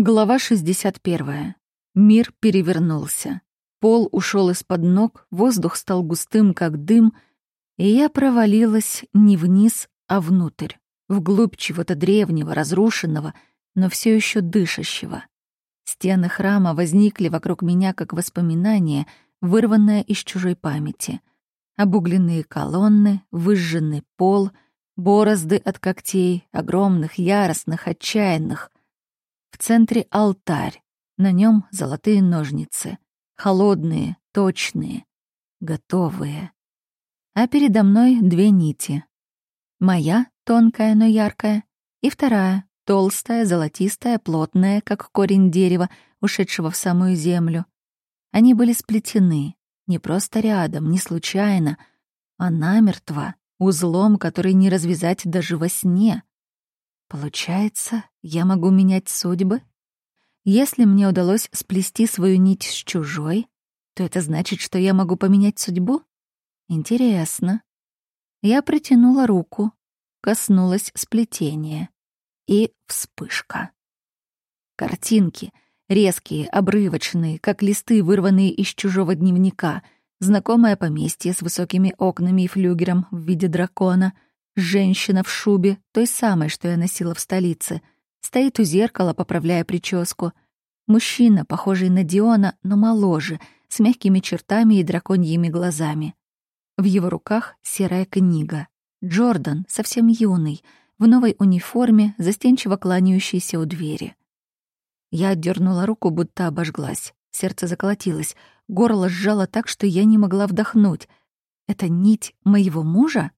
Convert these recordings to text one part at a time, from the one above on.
Глава 61. Мир перевернулся. Пол ушел из-под ног, воздух стал густым, как дым, и я провалилась не вниз, а внутрь, вглубь чего-то древнего, разрушенного, но все еще дышащего. Стены храма возникли вокруг меня как воспоминание, вырванное из чужой памяти. Обугленные колонны, выжженный пол, борозды от когтей, огромных, яростных, отчаянных — в центре алтарь, на нем золотые ножницы, холодные, точные, готовые. А передо мной две нити. Моя, тонкая, но яркая, и вторая, толстая, золотистая, плотная, как корень дерева, ушедшего в самую землю. Они были сплетены, не просто рядом, не случайно, а намертво, узлом, который не развязать даже во сне. Получается, я могу менять судьбы? Если мне удалось сплести свою нить с чужой, то это значит, что я могу поменять судьбу? Интересно. Я протянула руку, коснулась сплетения. И вспышка. Картинки, резкие, обрывочные, как листы, вырванные из чужого дневника, знакомое поместье с высокими окнами и флюгером в виде дракона — Женщина в шубе, той самой, что я носила в столице, стоит у зеркала, поправляя прическу. Мужчина, похожий на Диона, но моложе, с мягкими чертами и драконьими глазами. В его руках серая книга. Джордан, совсем юный, в новой униформе, застенчиво кланяющийся у двери. Я отдернула руку, будто обожглась. Сердце заколотилось, горло сжало так, что я не могла вдохнуть. Это нить моего мужа?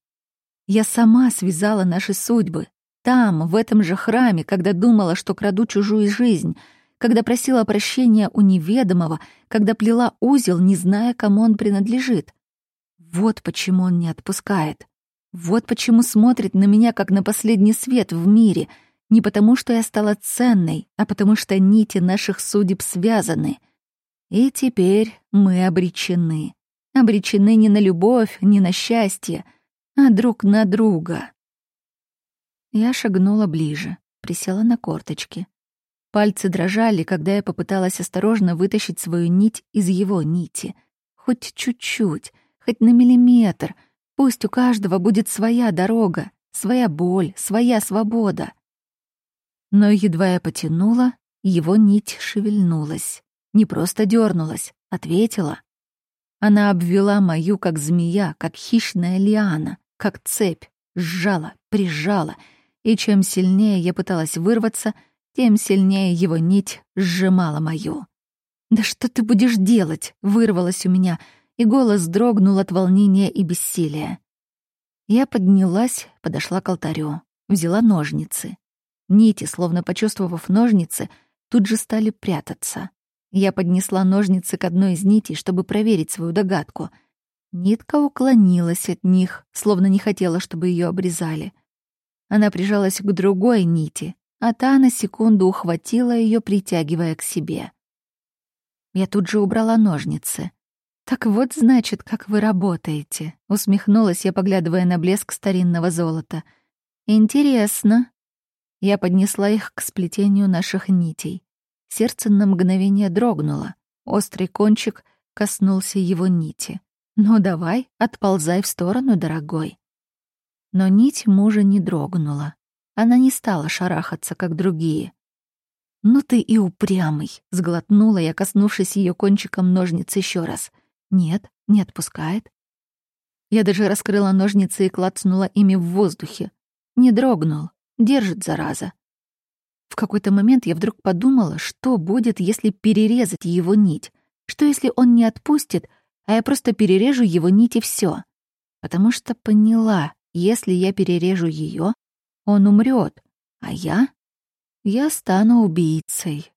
Я сама связала наши судьбы. Там, в этом же храме, когда думала, что краду чужую жизнь, когда просила прощения у неведомого, когда плела узел, не зная, кому он принадлежит. Вот почему он не отпускает. Вот почему смотрит на меня, как на последний свет в мире. Не потому, что я стала ценной, а потому что нити наших судеб связаны. И теперь мы обречены. Обречены не на любовь, не на счастье — а друг на друга. Я шагнула ближе, присела на корточки. Пальцы дрожали, когда я попыталась осторожно вытащить свою нить из его нити. Хоть чуть-чуть, хоть на миллиметр. Пусть у каждого будет своя дорога, своя боль, своя свобода. Но едва я потянула, его нить шевельнулась. Не просто дернулась, ответила. Она обвела мою, как змея, как хищная лиана, как цепь, сжала, прижала, и чем сильнее я пыталась вырваться, тем сильнее его нить сжимала мою. «Да что ты будешь делать?» — вырвалось у меня, и голос дрогнул от волнения и бессилия. Я поднялась, подошла к алтарю, взяла ножницы. Нити, словно почувствовав ножницы, тут же стали прятаться. Я поднесла ножницы к одной из нитей, чтобы проверить свою догадку. Нитка уклонилась от них, словно не хотела, чтобы ее обрезали. Она прижалась к другой нити, а та на секунду ухватила ее, притягивая к себе. Я тут же убрала ножницы. «Так вот, значит, как вы работаете», — усмехнулась я, поглядывая на блеск старинного золота. «Интересно». Я поднесла их к сплетению наших нитей. Сердце на мгновение дрогнуло. Острый кончик коснулся его нити. «Ну давай, отползай в сторону, дорогой». Но нить мужа не дрогнула. Она не стала шарахаться, как другие. «Ну ты и упрямый», — сглотнула я, коснувшись ее кончиком ножниц еще раз. «Нет, не отпускает». Я даже раскрыла ножницы и клацнула ими в воздухе. Не дрогнул, держит зараза. В какой-то момент я вдруг подумала, что будет, если перерезать его нить. Что если он не отпустит, а я просто перережу его нить и все. Потому что поняла, если я перережу ее, он умрет, а я... Я стану убийцей,